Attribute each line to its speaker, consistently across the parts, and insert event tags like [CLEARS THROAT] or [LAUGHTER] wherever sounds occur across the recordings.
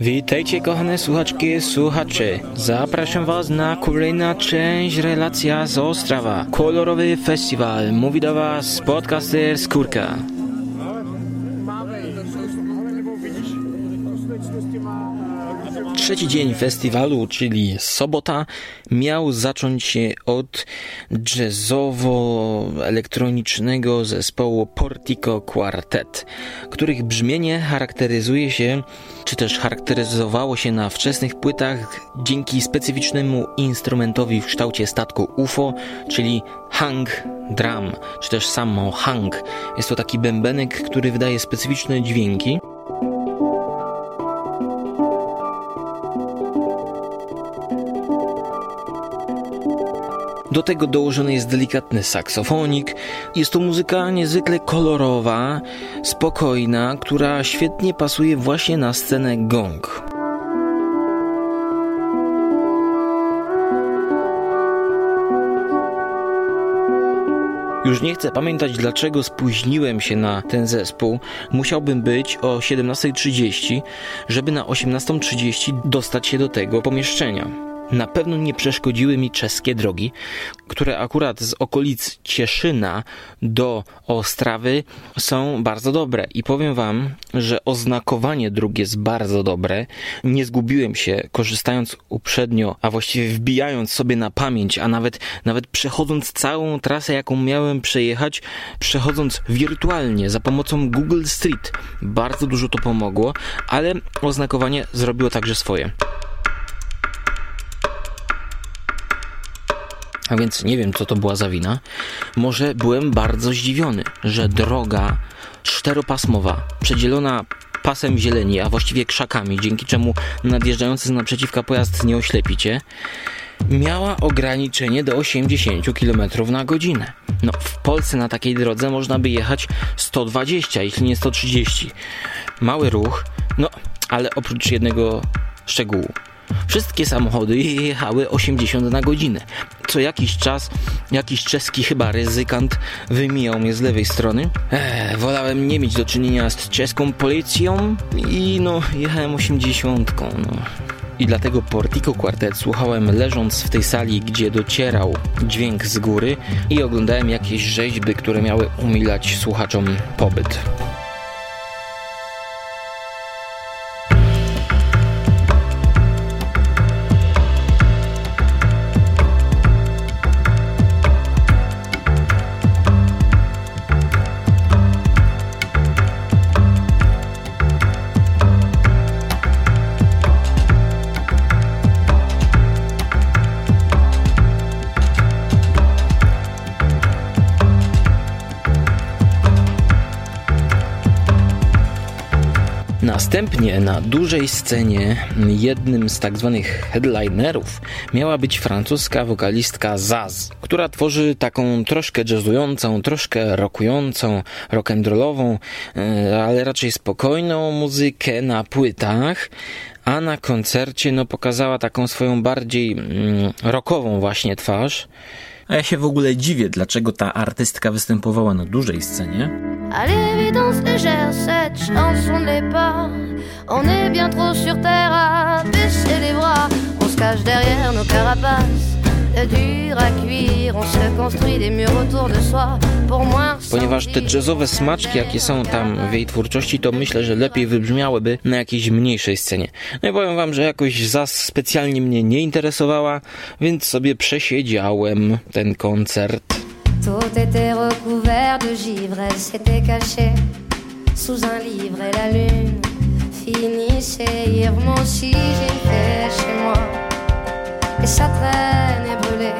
Speaker 1: Witajcie kochane słuchaczki, słuchacze. Zapraszam was na kolejna część relacja z Ostrawa. Kolorowy festiwal. Mówi do was podcaster Skórka. Trzeci dzień festiwalu, czyli sobota, miał zacząć się od jazzowo-elektronicznego zespołu Portico Quartet, których brzmienie charakteryzuje się, czy też charakteryzowało się na wczesnych płytach dzięki specyficznemu instrumentowi w kształcie statku UFO, czyli hang drum, czy też samo hang. Jest to taki bębenek, który wydaje specyficzne dźwięki. Do tego dołożony jest delikatny saksofonik. Jest to muzyka niezwykle kolorowa, spokojna, która świetnie pasuje właśnie na scenę gong. Już nie chcę pamiętać, dlaczego spóźniłem się na ten zespół. Musiałbym być o 17.30, żeby na 18.30 dostać się do tego pomieszczenia. Na pewno nie przeszkodziły mi czeskie drogi, które akurat z okolic Cieszyna do Ostrawy są bardzo dobre. I powiem Wam, że oznakowanie dróg jest bardzo dobre. Nie zgubiłem się korzystając uprzednio, a właściwie wbijając sobie na pamięć, a nawet, nawet przechodząc całą trasę, jaką miałem przejechać, przechodząc wirtualnie za pomocą Google Street. Bardzo dużo to pomogło, ale oznakowanie zrobiło także swoje. A więc nie wiem, co to była za wina. Może byłem bardzo zdziwiony, że droga czteropasmowa, przedzielona pasem zieleni, a właściwie krzakami, dzięki czemu nadjeżdżający z naprzeciwka pojazd nie oślepicie, miała ograniczenie do 80 km na godzinę. No, w Polsce na takiej drodze można by jechać 120, jeśli nie 130. Mały ruch, no, ale oprócz jednego szczegółu. Wszystkie samochody jechały 80 na godzinę. Co jakiś czas jakiś czeski chyba ryzykant wymijał mnie z lewej strony. Eee, wolałem nie mieć do czynienia z czeską policją i no jechałem 80. No. I dlatego Portico Quartet słuchałem leżąc w tej sali, gdzie docierał dźwięk z góry i oglądałem jakieś rzeźby, które miały umilać słuchaczom pobyt. Następnie na dużej scenie jednym z tak zwanych headlinerów miała być francuska wokalistka Zaz, która tworzy taką troszkę jazzującą, troszkę rockującą, rock'n'rollową, e, ale raczej spokojną muzykę na płytach, a na koncercie no, pokazała taką swoją bardziej mm, rockową właśnie twarz. A ja się w ogóle dziwię, dlaczego ta artystka występowała na dużej scenie. L'évidence cette chanson n'est pas. On est bien trop sur terre à baisser les bras. On se cache derrière nos carapaces. Ponieważ te jazzowe smaczki, jakie są tam w jej twórczości, to myślę, że lepiej wybrzmiałyby na jakiejś mniejszej scenie. No i powiem wam, że jakoś zas specjalnie mnie nie interesowała, więc sobie przesiedziałem ten koncert. Tout était recouvert de givre, elle s'était cachée sous un livre et la lune finissait hier. Moi aussi j'ai fait chez moi et sa traîne est brûlée.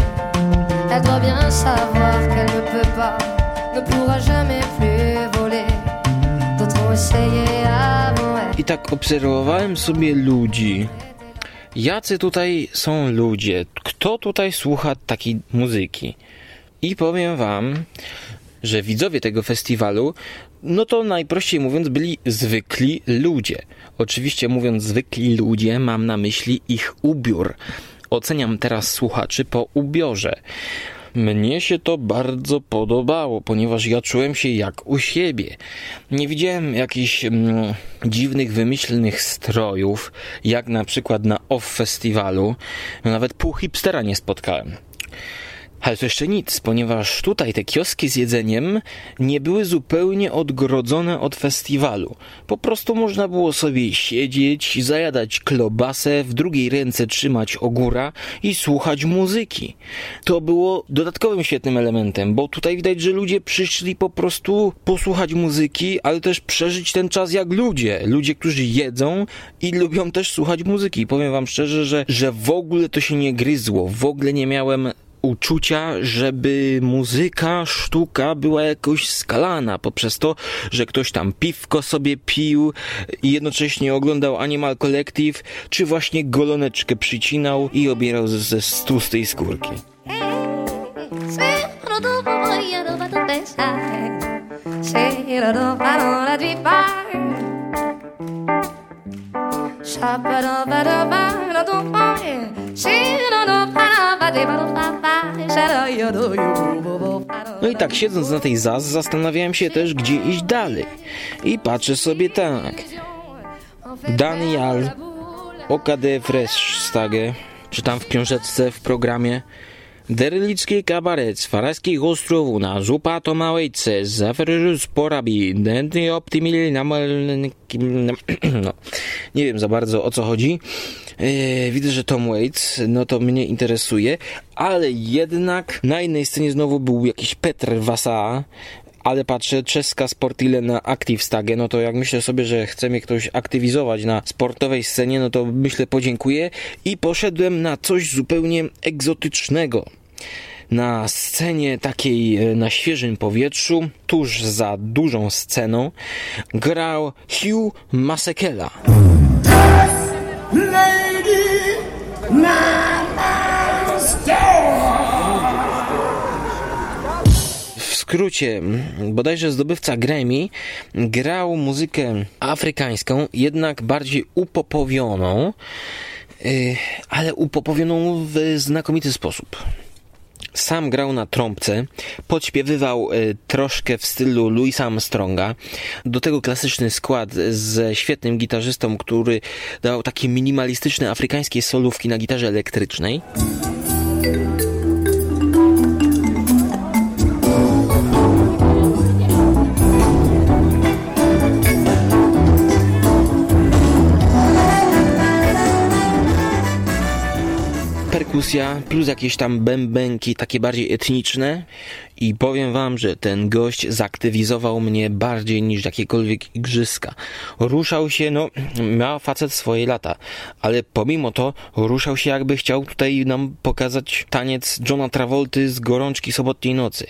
Speaker 1: Elle doit bien savoir qu'elle ne peut pas, ne pourra jamais plus voler. D'autres ont essayé avant elle. I tak obserwowałem sobie ludzi. Jacy tutaj są ludzie? Kto tutaj słucha takiej muzyki? I powiem wam, że widzowie tego festiwalu, no to najprościej mówiąc, byli zwykli ludzie. Oczywiście mówiąc zwykli ludzie, mam na myśli ich ubiór. Oceniam teraz słuchaczy po ubiorze. Mnie się to bardzo podobało, ponieważ ja czułem się jak u siebie. Nie widziałem jakichś mm, dziwnych, wymyślnych strojów, jak na przykład na OFF festiwalu. Nawet pół hipstera nie spotkałem. Ale to jeszcze nic, ponieważ tutaj te kioski z jedzeniem nie były zupełnie odgrodzone od festiwalu. Po prostu można było sobie siedzieć, zajadać klobasę, w drugiej ręce trzymać ogóra i słuchać muzyki. To było dodatkowym świetnym elementem, bo tutaj widać, że ludzie przyszli po prostu posłuchać muzyki, ale też przeżyć ten czas jak ludzie. Ludzie, którzy jedzą i lubią też słuchać muzyki. Powiem wam szczerze, że, że w ogóle to się nie gryzło. W ogóle nie miałem uczucia, żeby muzyka, sztuka była jakoś skalana poprzez to, że ktoś tam piwko sobie pił i jednocześnie oglądał Animal Collective, czy właśnie goloneczkę przycinał i obierał ze, ze tłustej skórki. No i tak siedząc na tej zaz zastanawiałem się też gdzie iść dalej. I patrzę sobie tak. Daniel Okade Freshstage, czytam w książeczce w programie Derlicki kabaret z Faraskich Ostrovów na zupa to małejce, zafery sporabi, denty optimili na [CLEARS THROAT] no, nie wiem za bardzo o co chodzi. Yy, widzę, że Tom Waits, no to mnie interesuje, ale jednak na innej scenie znowu był jakiś Petr Wasa, ale patrzę, czeska Sportile na Active no to jak myślę sobie, że chce mnie ktoś aktywizować na sportowej scenie, no to myślę podziękuję i poszedłem na coś zupełnie egzotycznego. Na scenie takiej e, na świeżym powietrzu, tuż za dużą sceną, grał Hugh Masekela. Lady, skrócie, bodajże zdobywca Grammy grał muzykę afrykańską, jednak bardziej upopowioną, y, ale upopowioną w znakomity sposób. Sam grał na trąbce, podśpiewywał y, troszkę w stylu Louisa Armstronga. Do tego klasyczny skład ze świetnym gitarzystą, który dał takie minimalistyczne afrykańskie solówki na gitarze elektrycznej. Perkusja, plus jakieś tam bębenki takie bardziej etniczne i powiem wam, że ten gość zaktywizował mnie bardziej niż jakiekolwiek igrzyska. Ruszał się, no, miał facet swoje lata, ale pomimo to ruszał się jakby chciał tutaj nam pokazać taniec Johna Travolty z gorączki sobotniej nocy.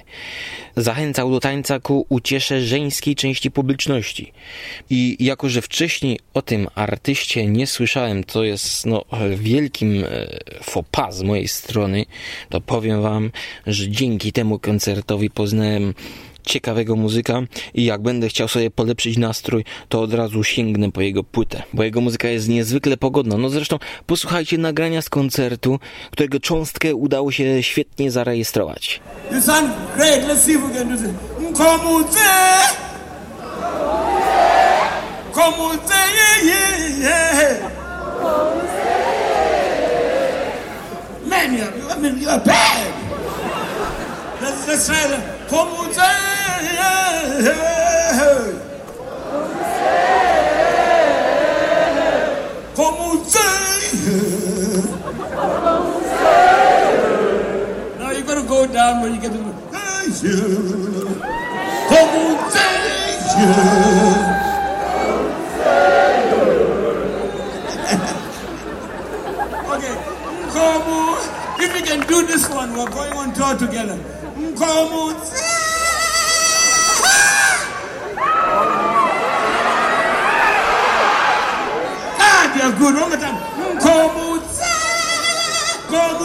Speaker 1: Zachęcał do tańca ku uciesze żeńskiej części publiczności. I jako, że wcześniej o tym artyście nie słyszałem, to jest, no, wielkim e, faux pas z mojej strony, to powiem wam, że dzięki temu koncertowi poznałem ciekawego muzyka i jak będę chciał sobie polepszyć nastrój, to od razu sięgnę po jego płytę, bo jego muzyka jest niezwykle pogodna. No zresztą posłuchajcie nagrania z koncertu, którego cząstkę udało się świetnie zarejestrować. You sound great. Let's see if we can do this.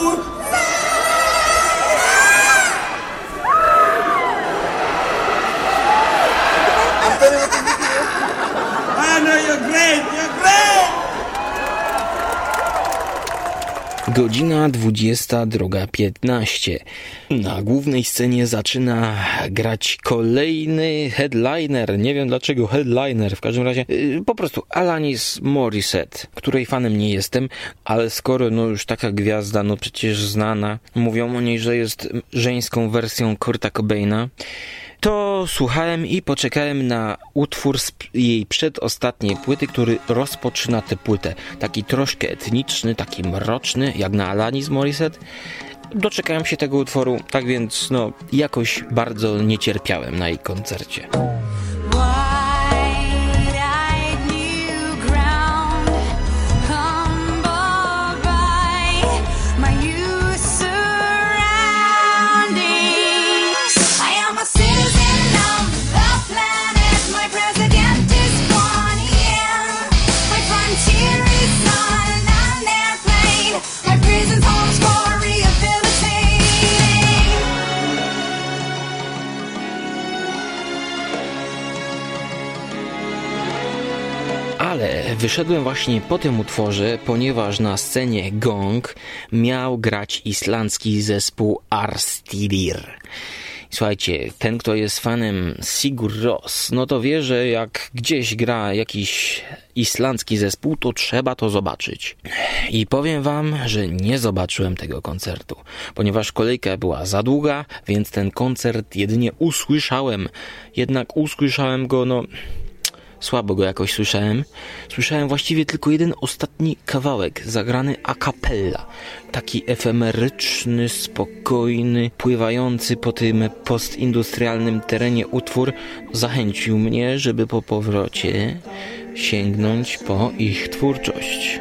Speaker 1: Oh. Godzina 22.15. Na głównej scenie zaczyna grać kolejny headliner. Nie wiem dlaczego headliner. W każdym razie yy, po prostu Alanis Morissette, której fanem nie jestem, ale skoro no już taka gwiazda, no przecież znana, mówią o niej, że jest żeńską wersją Kurta Cobaina to słuchałem i poczekałem na utwór z jej przedostatniej płyty, który rozpoczyna tę płytę. Taki troszkę etniczny, taki mroczny, jak na Alanis Morissette. Doczekałem się tego utworu, tak więc no jakoś bardzo nie cierpiałem na jej koncercie. Wyszedłem właśnie po tym utworze, ponieważ na scenie Gong miał grać islandzki zespół Arstidir. Słuchajcie, ten kto jest fanem Sigur Ros, no to wie, że jak gdzieś gra jakiś islandzki zespół, to trzeba to zobaczyć. I powiem wam, że nie zobaczyłem tego koncertu, ponieważ kolejka była za długa, więc ten koncert jedynie usłyszałem. Jednak usłyszałem go, no Słabo go jakoś słyszałem. Słyszałem właściwie tylko jeden ostatni kawałek, zagrany a cappella. Taki efemeryczny, spokojny, pływający po tym postindustrialnym terenie utwór zachęcił mnie, żeby po powrocie sięgnąć po ich twórczość.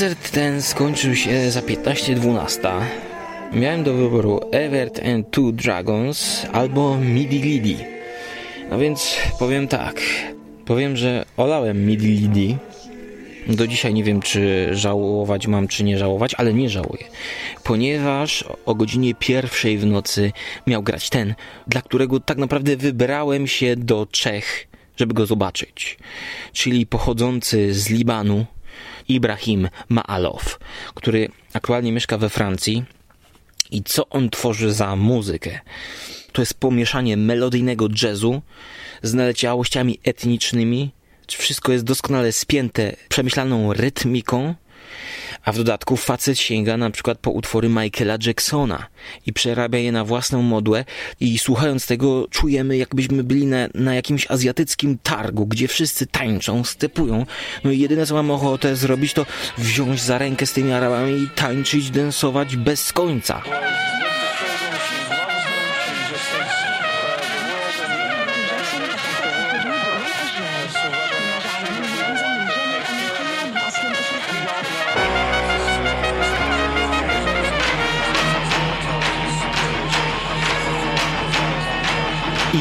Speaker 1: Koncert ten skończył się za 15.12. Miałem do wyboru Evert and Two Dragons albo Midi Lidi. No więc powiem tak. Powiem, że olałem Midi Lidi. Do dzisiaj nie wiem, czy żałować mam, czy nie żałować, ale nie żałuję. Ponieważ o godzinie pierwszej w nocy miał grać ten, dla którego tak naprawdę wybrałem się do Czech, żeby go zobaczyć. Czyli pochodzący z Libanu, Ibrahim Maalow, który aktualnie mieszka we Francji. I co on tworzy za muzykę? To jest pomieszanie melodyjnego jazzu z naleciałościami etnicznymi. Wszystko jest doskonale spięte przemyślaną rytmiką a w dodatku facet sięga na przykład po utwory Michaela Jacksona i przerabia je na własną modłę i słuchając tego czujemy jakbyśmy byli na, na jakimś azjatyckim targu, gdzie wszyscy tańczą, stepują. No i jedyne co mam ochotę zrobić to wziąć za rękę z tymi Arabami i tańczyć, densować bez końca.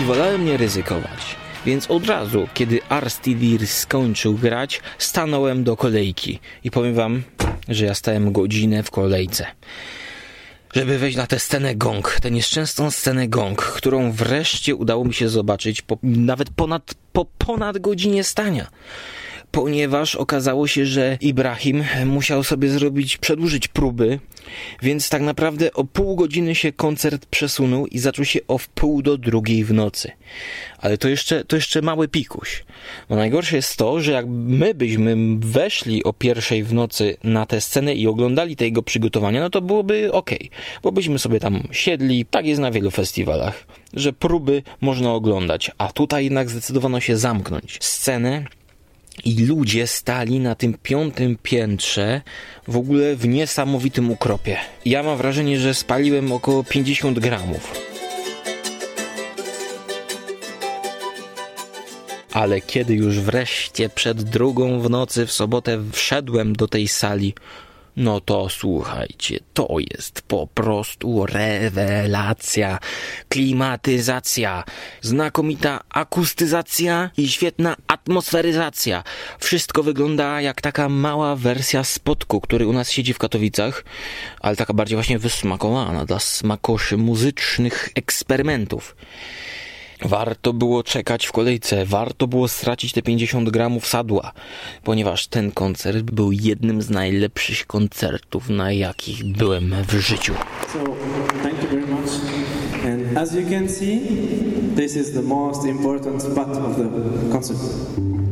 Speaker 1: I wolałem nie ryzykować. Więc od razu, kiedy Arstidir skończył grać, stanąłem do kolejki. I powiem wam, że ja stałem godzinę w kolejce. Żeby wejść na tę scenę gong, tę nieszczęsną scenę gong, którą wreszcie udało mi się zobaczyć po, nawet ponad, po ponad godzinie stania ponieważ okazało się, że Ibrahim musiał sobie zrobić, przedłużyć próby, więc tak naprawdę o pół godziny się koncert przesunął i zaczął się o wpół do drugiej w nocy. Ale to jeszcze, to jeszcze mały pikuś. Bo najgorsze jest to, że jak my byśmy weszli o pierwszej w nocy na tę scenę i oglądali tego przygotowania, no to byłoby ok, bo byśmy sobie tam siedli, tak jest na wielu festiwalach, że próby można oglądać, a tutaj jednak zdecydowano się zamknąć scenę i ludzie stali na tym piątym piętrze w ogóle w niesamowitym ukropie. Ja mam wrażenie, że spaliłem około 50 gramów. Ale kiedy już wreszcie przed drugą w nocy w sobotę wszedłem do tej sali, No to słuchajcie, to jest po prostu rewelacja, klimatyzacja, znakomita akustyzacja i świetna atmosferyzacja. Wszystko wygląda jak taka mała wersja spotku, który u nas siedzi w Katowicach, ale taka bardziej właśnie wysmakowana dla smakoszy muzycznych eksperymentów. Warto było czekać w kolejce, warto było stracić te 50 gramów sadła, ponieważ ten koncert był jednym z najlepszych koncertów, na jakich byłem w życiu. So, thank you very much. And as you can see, this is the most important part of the concert.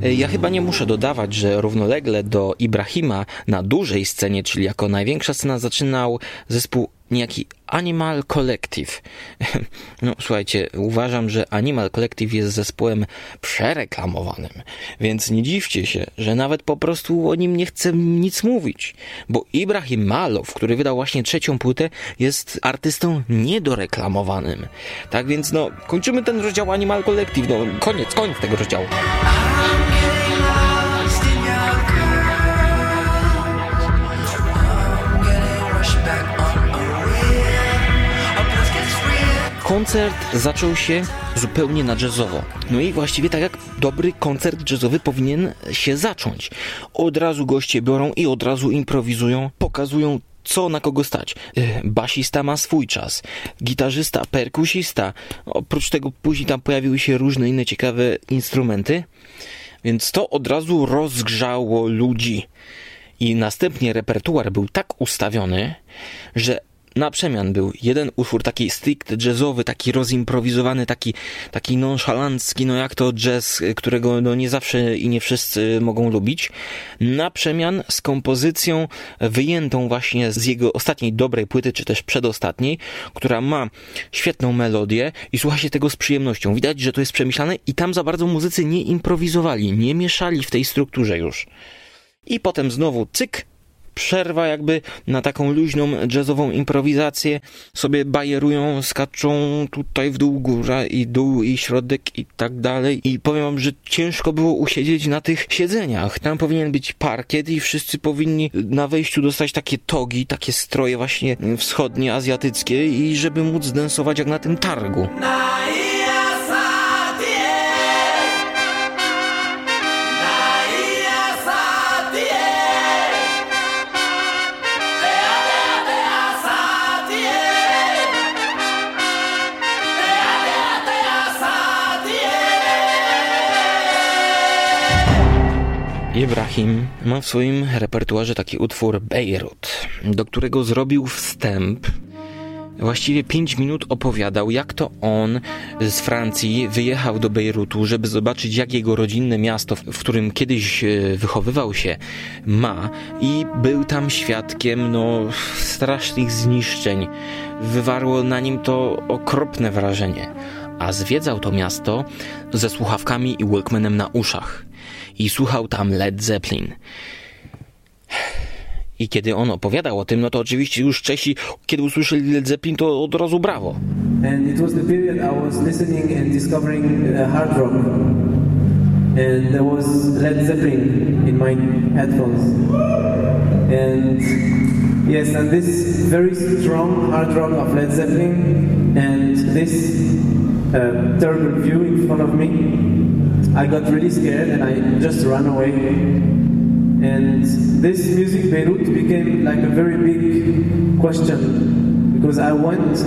Speaker 1: E, ja chyba nie muszę dodawać, że równolegle do Ibrahima na dużej scenie, czyli jako największa scena, zaczynał zespół niejaki Animal Collective. [LAUGHS] No słuchajcie, uważam, że Animal Collective jest zespołem przereklamowanym, więc nie dziwcie się, że nawet po prostu o nim nie chcę nic mówić, bo Ibrahim Malow, który wydał właśnie trzecią płytę, jest artystą niedoreklamowanym. Tak więc no, kończymy ten rozdział Animal Collective, no koniec, koniec tego rozdziału. Koncert zaczął się zupełnie na jazzowo. No i właściwie tak jak dobry koncert jazzowy powinien się zacząć. Od razu goście biorą i od razu improwizują, pokazują co na kogo stać. E, basista ma swój czas, gitarzysta, perkusista. Oprócz tego później tam pojawiły się różne inne ciekawe instrumenty, więc to od razu rozgrzało ludzi. I następnie repertuar był tak ustawiony, że na przemian był jeden utwór taki stricte jazzowy, taki rozimprowizowany, taki, taki nonszalancki, no jak to jazz, którego no nie zawsze i nie wszyscy mogą lubić. Na przemian z kompozycją wyjętą właśnie z jego ostatniej dobrej płyty, czy też przedostatniej, która ma świetną melodię i słucha się tego z przyjemnością. Widać, że to jest przemyślane i tam za bardzo muzycy nie improwizowali, nie mieszali w tej strukturze już. I potem znowu cyk, przerwa jakby na taką luźną jazzową improwizację sobie bajerują, skaczą tutaj w dół, góra i dół i środek i tak dalej i powiem wam, że ciężko było usiedzieć na tych siedzeniach. Tam powinien być parkiet i wszyscy powinni na wejściu dostać takie togi, takie stroje właśnie wschodnie, azjatyckie i żeby móc dansować jak na tym targu. Ibrahim ma w swoim repertuarze taki utwór Beirut, do którego zrobił wstęp. Właściwie 5 minut opowiadał, jak to on z Francji wyjechał do Bejrutu, żeby zobaczyć, jak jego rodzinne miasto, w którym kiedyś e, wychowywał się, ma i był tam świadkiem no, strasznych zniszczeń. Wywarło na nim to okropne wrażenie. A zwiedzał to miasto ze słuchawkami i Walkmanem na uszach i słuchał tam Led Zeppelin. I kiedy on opowiadał o tym, no to oczywiście już Czesi, kiedy usłyszeli Led Zeppelin, to od razu brawo. And it was the period I was listening and discovering uh, hard rock. And there was Led Zeppelin in my headphones. And yes, and this very strong hard rock of Led Zeppelin and this uh, terrible view in front of me I got really scared and I just ran away. And this music Beirut became like a very big question because I went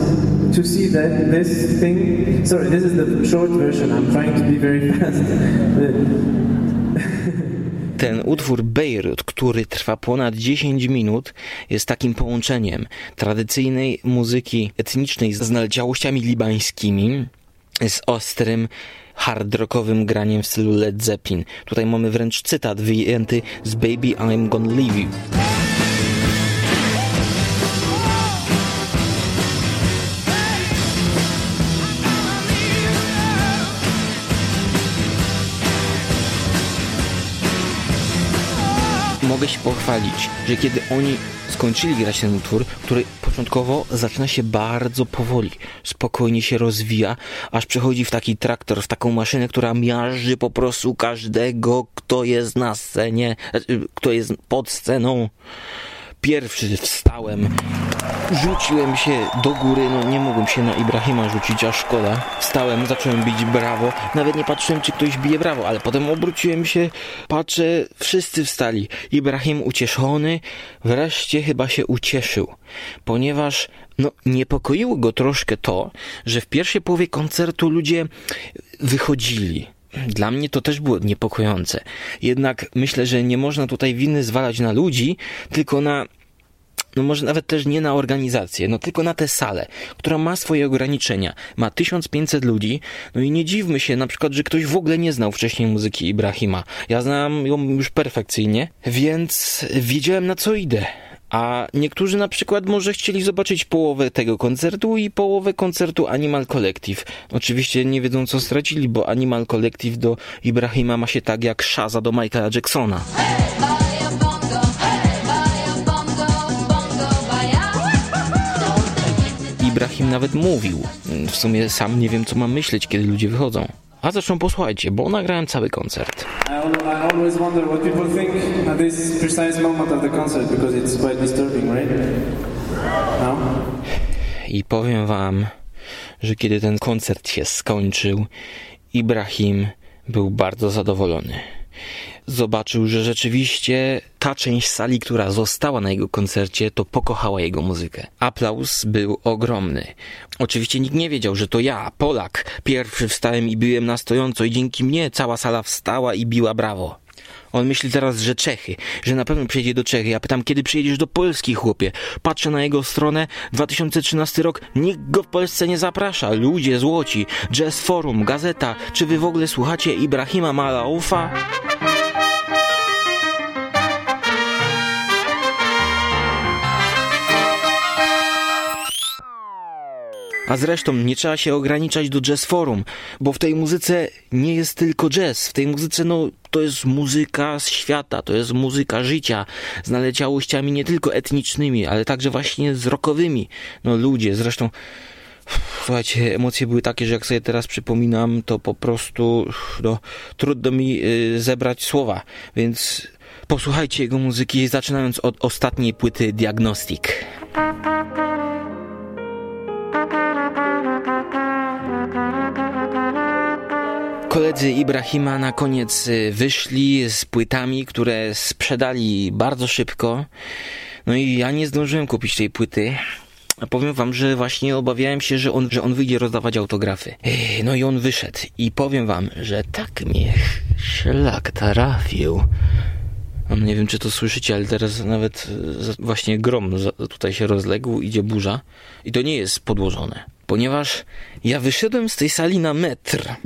Speaker 1: to see that this thing. Sorry, this is the short version. I'm trying to be very [LAUGHS] fast. Ten utwór Beirut, który trwa ponad 10 minut, jest takim połączeniem tradycyjnej muzyki etnicznej z naleciałościami libańskimi, z ostrym hard rockowym graniem w stylu Led Zeppelin. Tutaj mamy wręcz cytat wyjęty z Baby I'm Gonna Leave You. Mogę się pochwalić, że kiedy oni skończyli grać ten utwór, który początkowo zaczyna się bardzo powoli, spokojnie się rozwija, aż przechodzi w taki traktor, w taką maszynę, która miażdży po prostu każdego, kto jest na scenie, znaczy, kto jest pod sceną. Pierwszy wstałem, rzuciłem się do góry, no nie mogłem się na Ibrahima rzucić, a szkoda. Wstałem, zacząłem bić brawo, nawet nie patrzyłem, czy ktoś bije brawo, ale potem obróciłem się, patrzę, wszyscy wstali. Ibrahim ucieszony, wreszcie chyba się ucieszył, ponieważ no, niepokoiło go troszkę to, że w pierwszej połowie koncertu ludzie wychodzili. Dla mnie to też było niepokojące. Jednak myślę, że nie można tutaj winy zwalać na ludzi, tylko na no może nawet też nie na organizację, no tylko na tę salę, która ma swoje ograniczenia. Ma 1500 ludzi, no i nie dziwmy się na przykład, że ktoś w ogóle nie znał wcześniej muzyki Ibrahima. Ja znam ją już perfekcyjnie, więc wiedziałem na co idę. A niektórzy na przykład może chcieli zobaczyć połowę tego koncertu i połowę koncertu Animal Collective. Oczywiście nie wiedzą co stracili, bo Animal Collective do Ibrahima ma się tak jak Shaza do Michaela Jacksona. Ibrahim nawet mówił. W sumie sam nie wiem co mam myśleć, kiedy ludzie wychodzą. A zresztą posłuchajcie, bo nagrałem cały koncert. I always wonder what people think at this precise moment of the concert because it's quite disturbing, right? No? I powiem wam, że kiedy ten koncert się skończył, Ibrahim był bardzo zadowolony zobaczył, że rzeczywiście ta część sali, która została na jego koncercie, to pokochała jego muzykę. Aplauz był ogromny. Oczywiście nikt nie wiedział, że to ja, Polak, pierwszy wstałem i byłem na stojąco i dzięki mnie cała sala wstała i biła brawo. On myśli teraz, że Czechy, że na pewno przyjedzie do Czechy. Ja pytam, kiedy przyjedziesz do Polski, chłopie? Patrzę na jego stronę, 2013 rok, nikt go w Polsce nie zaprasza. Ludzie złoci, Jazz Forum, gazeta. Czy wy w ogóle słuchacie Ibrahima Malaufa? A zresztą nie trzeba się ograniczać do jazz forum, bo w tej muzyce nie jest tylko jazz. W tej muzyce, no, to jest muzyka z świata, to jest muzyka życia, z naleciałościami nie tylko etnicznymi, ale także właśnie z rockowymi. No, ludzie, zresztą. Słuchajcie, emocje były takie, że jak sobie teraz przypominam, to po prostu no, trudno mi yy, zebrać słowa, więc posłuchajcie jego muzyki, zaczynając od ostatniej płyty Diagnostic. Koledzy Ibrahima na koniec y, wyszli z płytami, które sprzedali bardzo szybko. No i ja nie zdążyłem kupić tej płyty. A powiem wam, że właśnie obawiałem się, że on, że on wyjdzie rozdawać autografy. No i on wyszedł. I powiem wam, że tak mnie szlak trafił. No, nie wiem, czy to słyszycie, ale teraz nawet y, właśnie grom tutaj się rozległ, idzie burza. I to nie jest podłożone. Ponieważ ja wyszedłem z tej sali na metr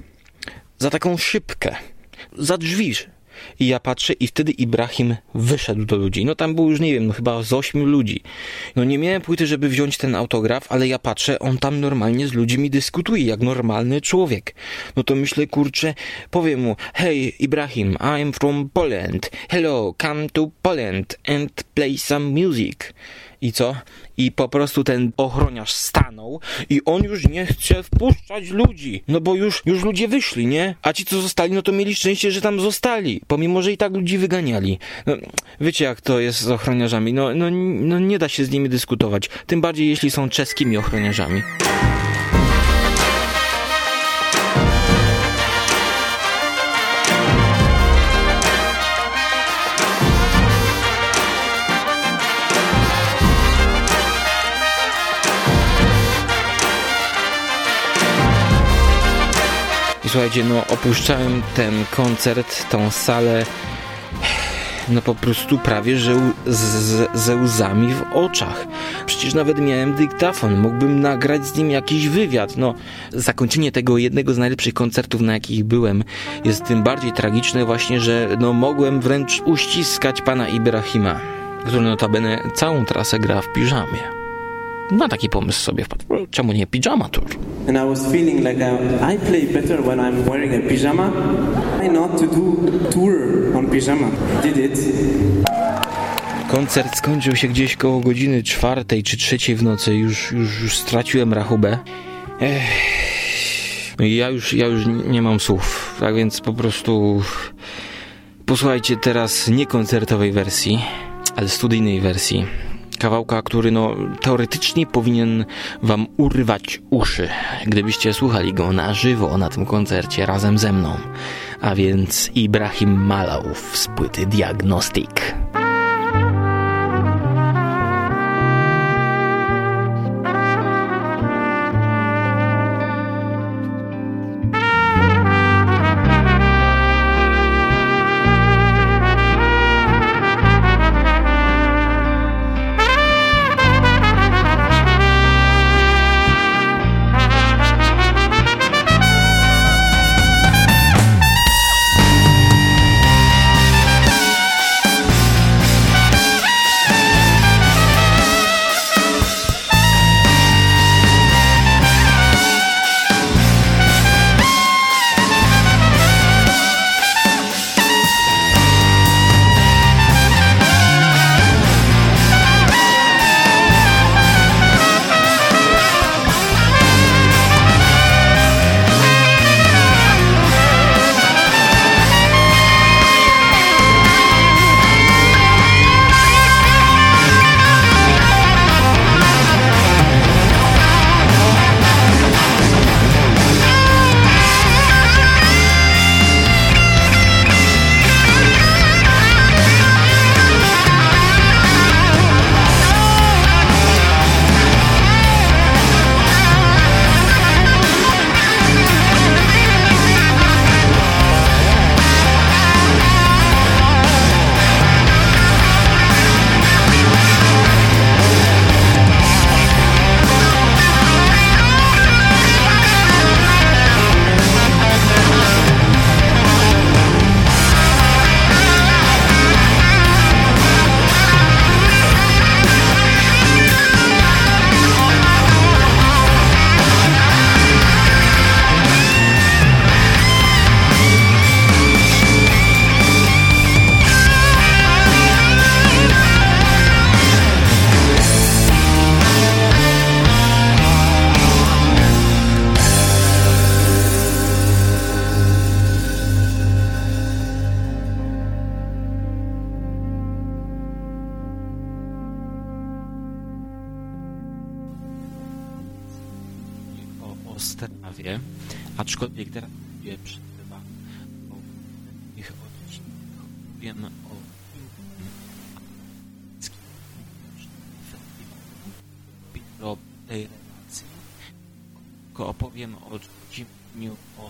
Speaker 1: za taką szybkę, za drzwi. I ja patrzę i wtedy Ibrahim wyszedł do ludzi. No tam było już, nie wiem, no chyba z ośmiu ludzi. No nie miałem płyty, żeby wziąć ten autograf, ale ja patrzę, on tam normalnie z ludźmi dyskutuje, jak normalny człowiek. No to myślę, kurczę, powiem mu, hey Ibrahim, I'm from Poland. Hello, come to Poland and play some music. I co? I po prostu ten ochroniarz stanął i on już nie chce wpuszczać ludzi. No bo już, już ludzie wyszli, nie? A ci, co zostali, no to mieli szczęście, że tam zostali. Pomimo, że i tak ludzi wyganiali. No, wiecie, jak to jest z ochroniarzami. No, no, no nie da się z nimi dyskutować. Tym bardziej, jeśli są czeskimi ochroniarzami. Słuchajcie, no opuszczałem ten koncert, tą salę, no po prostu prawie że z, ze łzami w oczach. Przecież nawet miałem dyktafon, mógłbym nagrać z nim jakiś wywiad. No, zakończenie tego jednego z najlepszych koncertów, na jakich byłem, jest tym bardziej tragiczne właśnie, że no mogłem wręcz uściskać pana Ibrahima, który notabene całą trasę gra w piżamie na taki pomysł sobie wpadł. Czemu nie pijama tour? And I was feeling like I, I play better when I'm wearing a pyjama. Why not to do tour on pyjama? Did it. Koncert skończył się gdzieś koło godziny czwartej czy trzeciej w nocy. Już, już, już straciłem rachubę. Ech. Ja już, ja już nie mam słów. Tak więc po prostu posłuchajcie teraz niekoncertowej wersji. ale studyjnej wersji. Kawałka, który no teoretycznie powinien wam urwać uszy, gdybyście słuchali go na żywo na tym koncercie razem ze mną. A więc Ibrahim Malauf z płyty Diagnostic.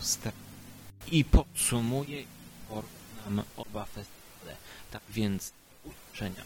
Speaker 1: Ostrawie i podsumuję i porównam oba festiwale. Tak więc, do usłyszenia.